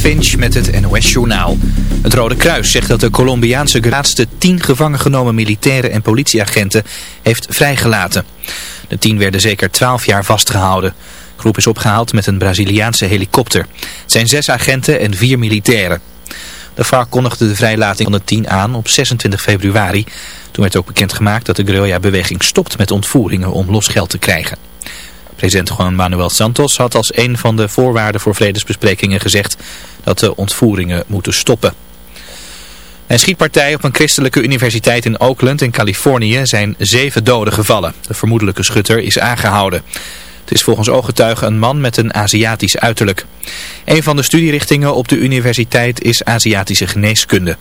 Finch met het NOS-journaal. Het Rode Kruis zegt dat de Colombiaanse laatste tien gevangen genomen militairen en politieagenten heeft vrijgelaten. De tien werden zeker twaalf jaar vastgehouden. De groep is opgehaald met een Braziliaanse helikopter. Het zijn zes agenten en vier militairen. De FARC kondigde de vrijlating van de tien aan op 26 februari. Toen werd ook bekendgemaakt dat de guerrilla-beweging stopt met ontvoeringen om losgeld te krijgen. President Juan Manuel Santos had als een van de voorwaarden voor vredesbesprekingen gezegd dat de ontvoeringen moeten stoppen. Een schietpartij op een christelijke universiteit in Oakland in Californië zijn zeven doden gevallen. De vermoedelijke schutter is aangehouden. Het is volgens ooggetuigen een man met een Aziatisch uiterlijk. Een van de studierichtingen op de universiteit is Aziatische geneeskunde.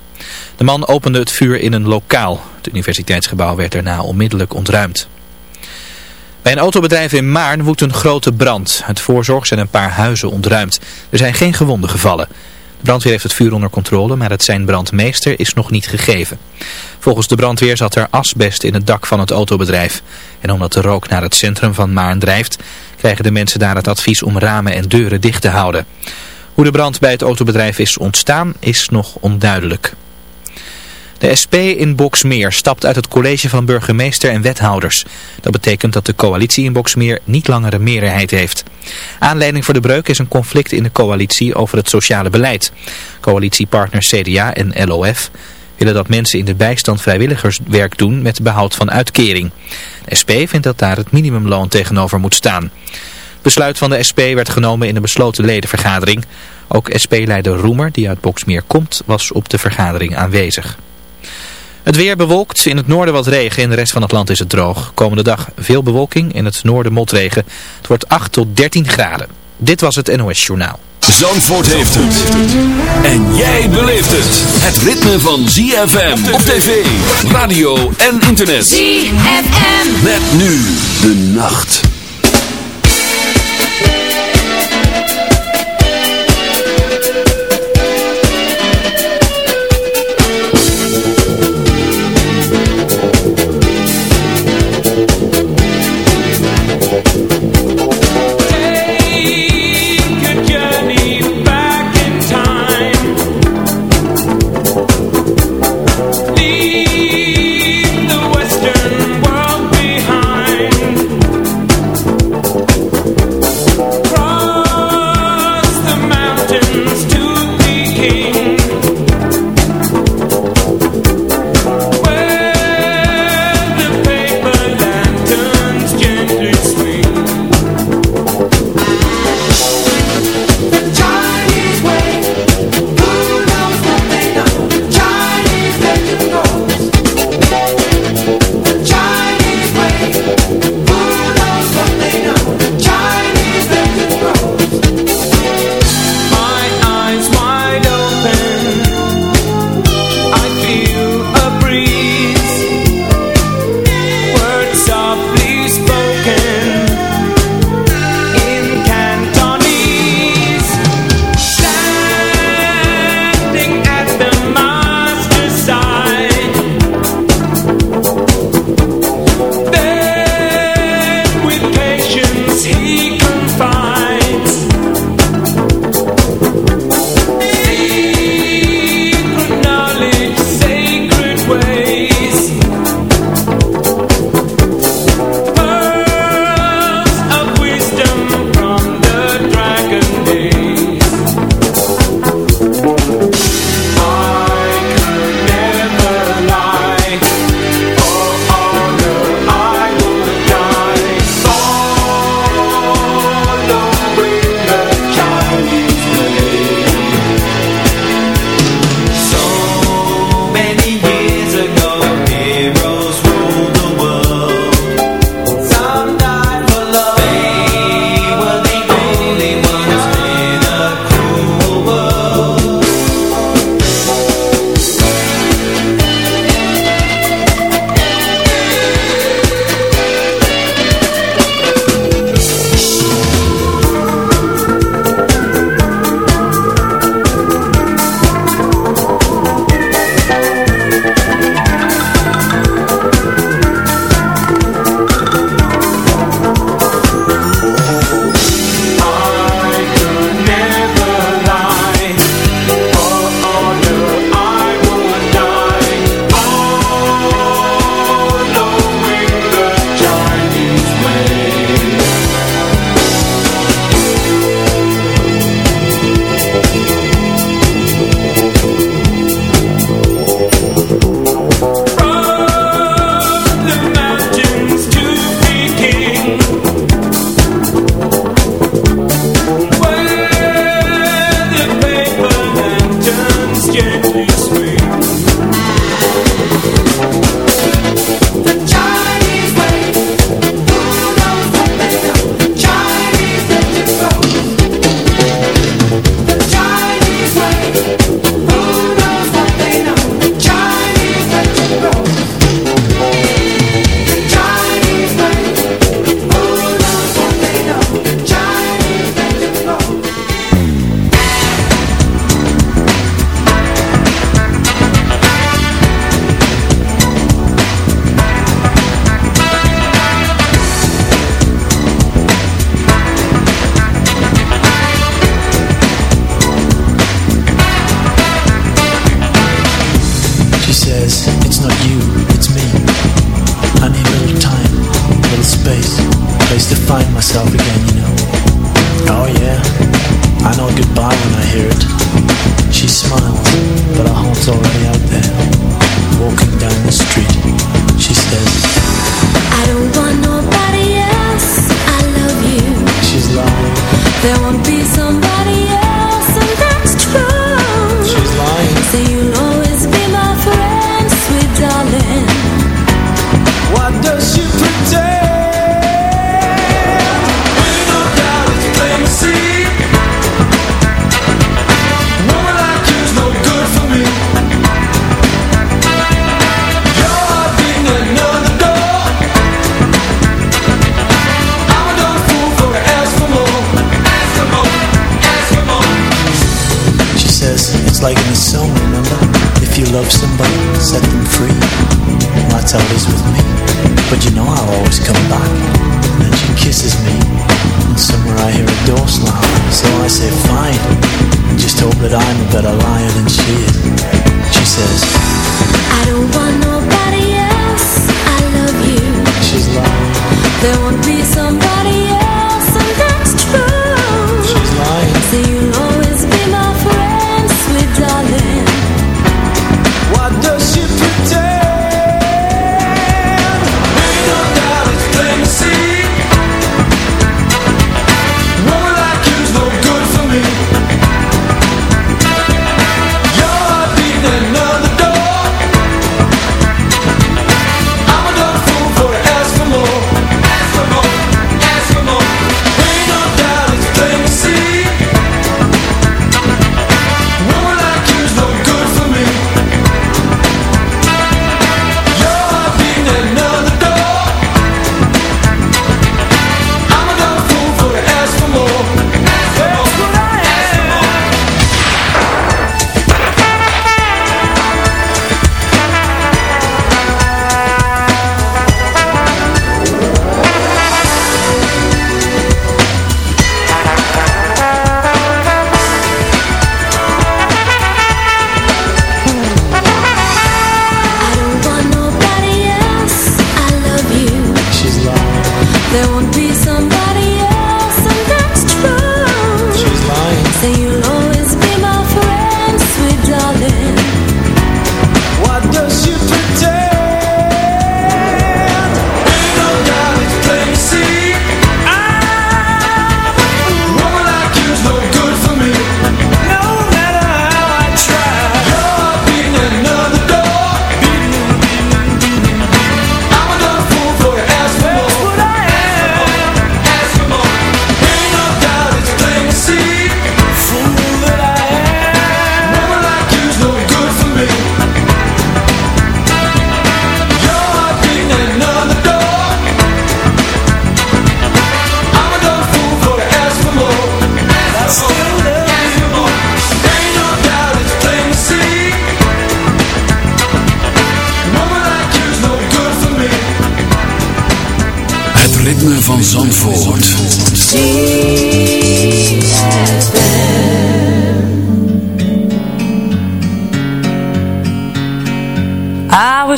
De man opende het vuur in een lokaal. Het universiteitsgebouw werd daarna onmiddellijk ontruimd. Bij een autobedrijf in Maarn woedt een grote brand. Het voorzorg zijn een paar huizen ontruimd. Er zijn geen gewonden gevallen. De brandweer heeft het vuur onder controle, maar het zijn brandmeester is nog niet gegeven. Volgens de brandweer zat er asbest in het dak van het autobedrijf. En omdat de rook naar het centrum van Maarn drijft, krijgen de mensen daar het advies om ramen en deuren dicht te houden. Hoe de brand bij het autobedrijf is ontstaan, is nog onduidelijk. De SP in Boksmeer stapt uit het college van burgemeester en wethouders. Dat betekent dat de coalitie in Boksmeer niet langer een meerderheid heeft. Aanleiding voor de breuk is een conflict in de coalitie over het sociale beleid. Coalitiepartners CDA en LOF willen dat mensen in de bijstand vrijwilligerswerk doen met behoud van uitkering. De SP vindt dat daar het minimumloon tegenover moet staan. Besluit van de SP werd genomen in een besloten ledenvergadering. Ook SP-leider Roemer, die uit Boksmeer komt, was op de vergadering aanwezig. Het weer bewolkt, in het noorden wat regen, in de rest van het land is het droog. Komende dag veel bewolking, in het noorden motregen. Het wordt 8 tot 13 graden. Dit was het NOS Journaal. Zandvoort heeft het. En jij beleeft het. Het ritme van ZFM op tv, radio en internet. ZFM. Met nu de nacht. but I'm a better liar than she is. She says, I don't want nobody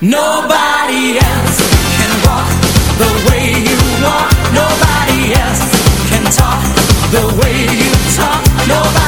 Nobody else can walk the way you walk. Nobody else can talk the way you talk. Nobody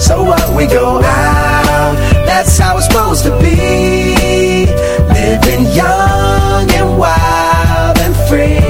so what we go out, that's how it's supposed to be. Living young and wild and free.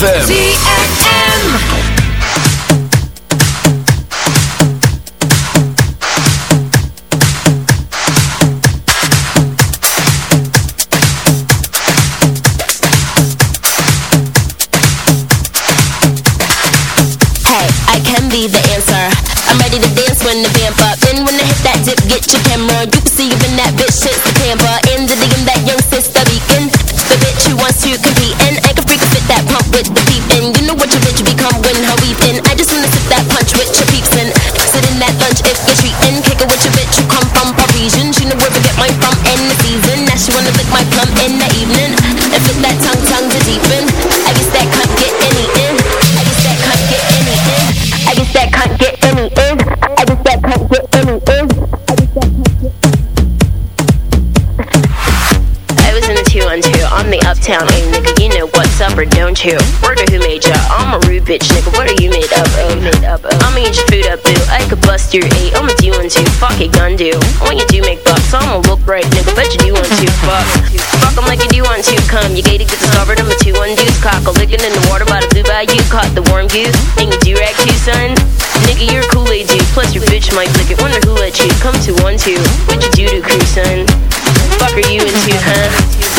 ZFM. Bust eight, I'ma do one two. Fuck it, gun do. When you do make bucks, I'ma look right, nigga, bet you do want to. Fuck. Fuck 'em like you do want to. Come, you gated, get discovered, I'm a two one deuce. Cock a licking in the water by the blue bayou. Caught the warm goose, and you do rag too, son. Nigga, you're a Kool-Aid dude, plus your bitch might lick it. Wonder who let you come to one two. What you do to crew, son? Fuck are you into, huh?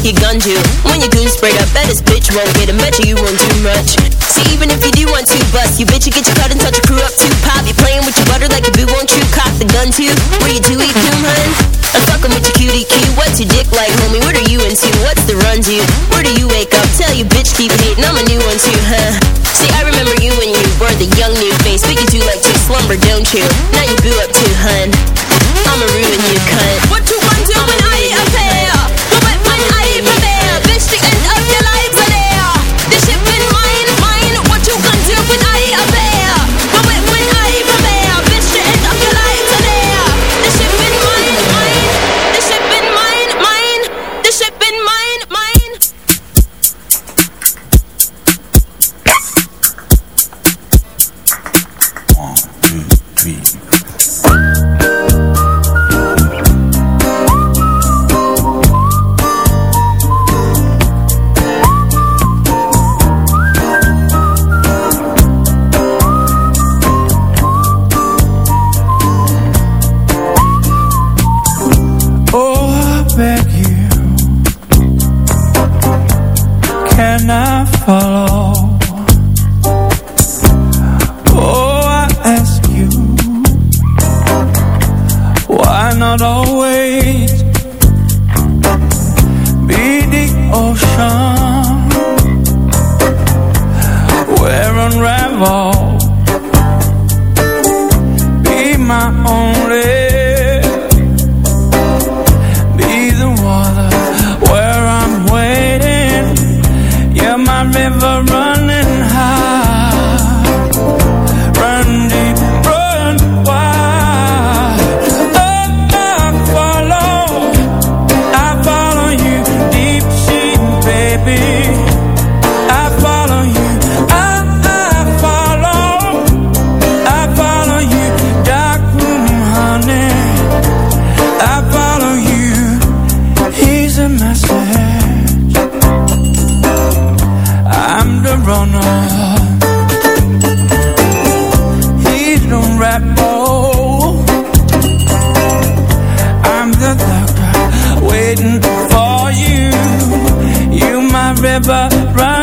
210. Fuck your gun, you. When your goon sprayed up, bet this bitch won't get a Bet you, you won't do much. See, even if you do want to bust, you bitch, you get your cut and touch your crew up too. Pop, you playing with your butter like a boo, won't you? Cock the gun too. Where you do eat doom, hun? I'm fucking with your cutie cue. What's your dick like, homie? What are you into? What's the run to? Where do you wake up? Tell you bitch keep hating. I'm a new one too, huh? See, I remember you when you were the young new face, but you do like to slumber, don't you? Now you boo up too, hun. I'ma ruin you, cunt. never run.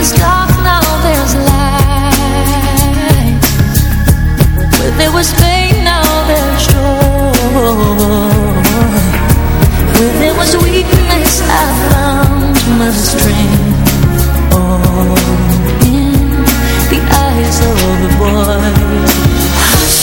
there's dark, now there's light. Where there was pain, now there's joy. Where there was weakness, I found my strength. Oh, in the eyes of a boy. Hush,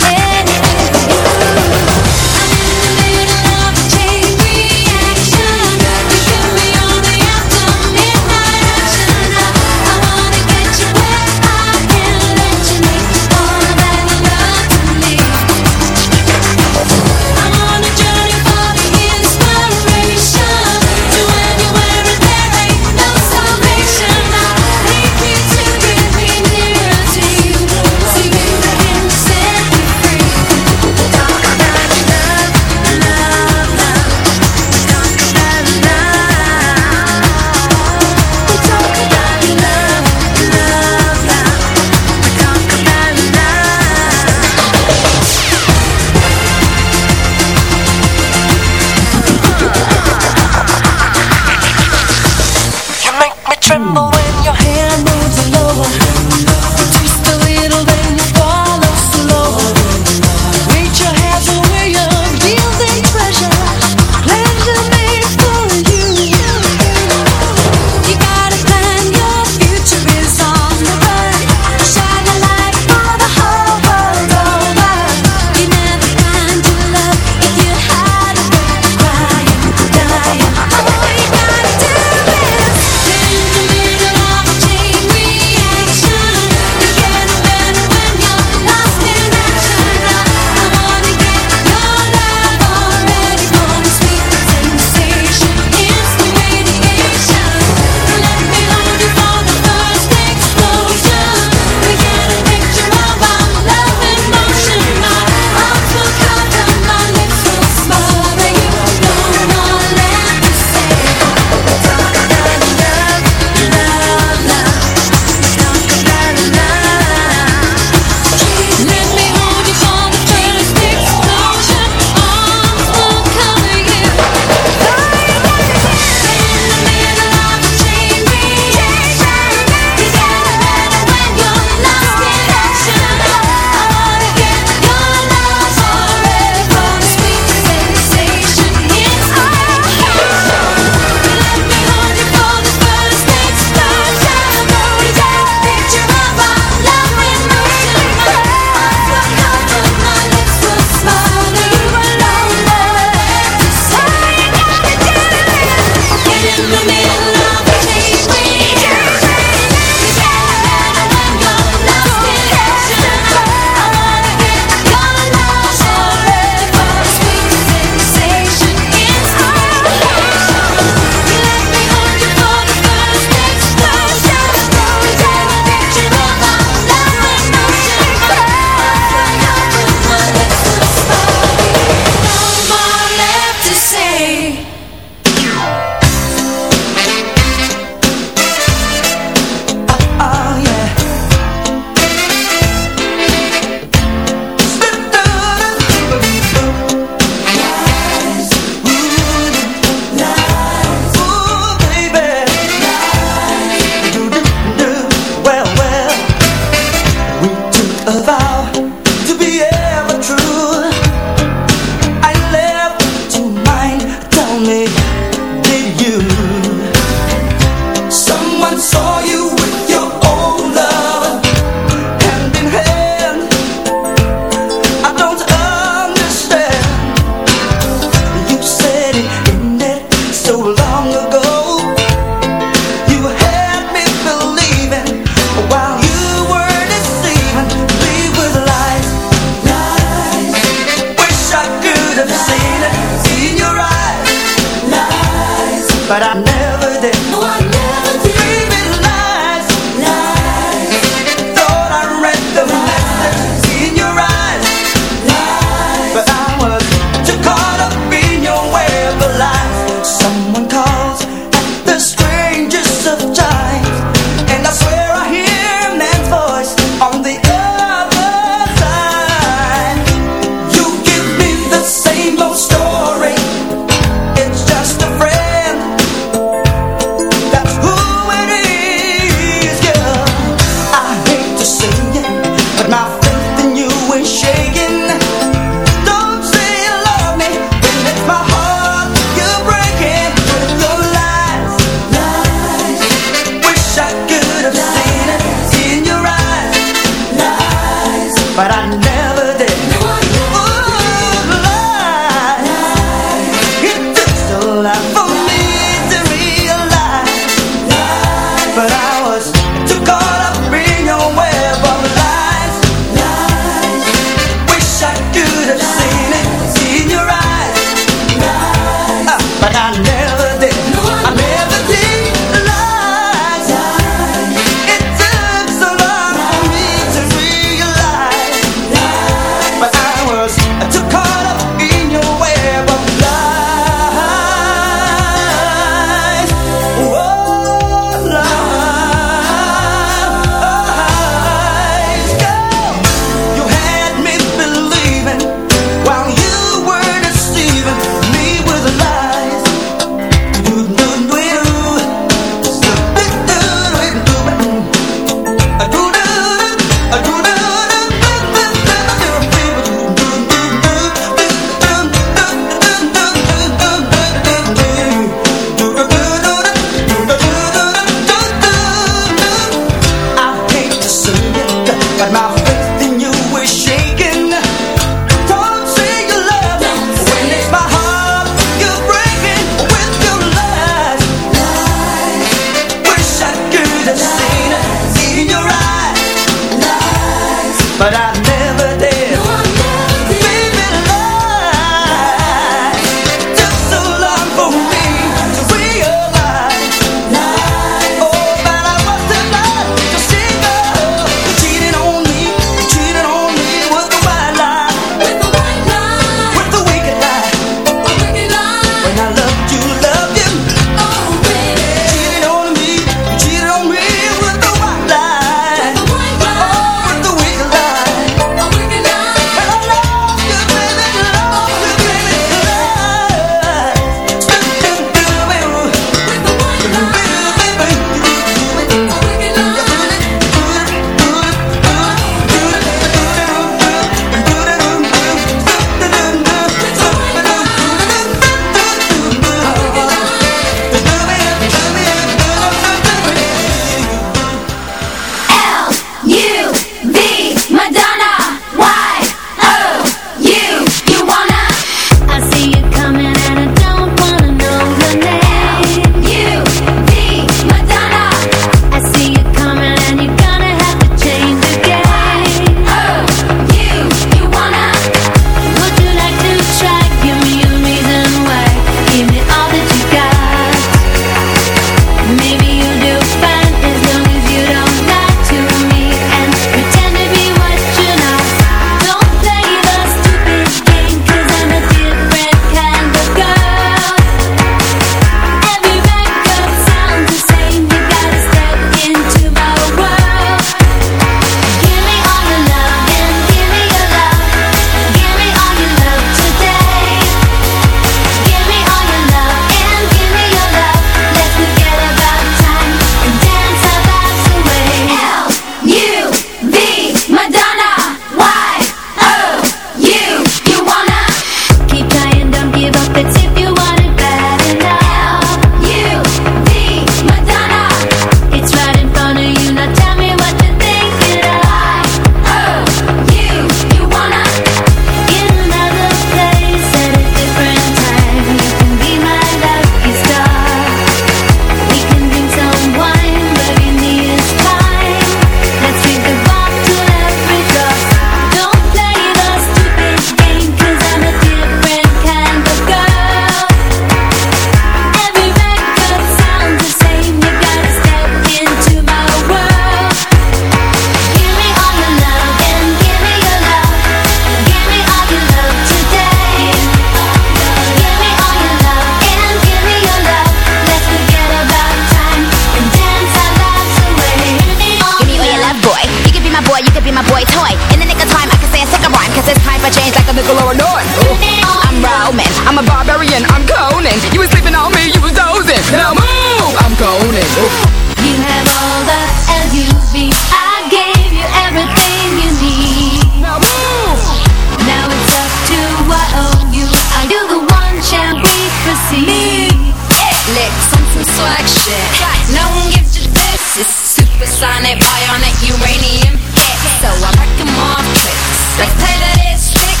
On that bionic uranium hit. So I'm wrecking more tricks. Let's play that it's trick.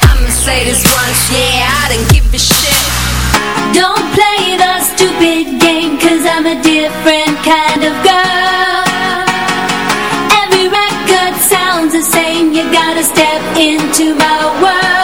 I'ma say this once, yeah, I don't give a shit. Don't play the stupid game, cause I'm a different kind of girl. Every record sounds the same, you gotta step into my world.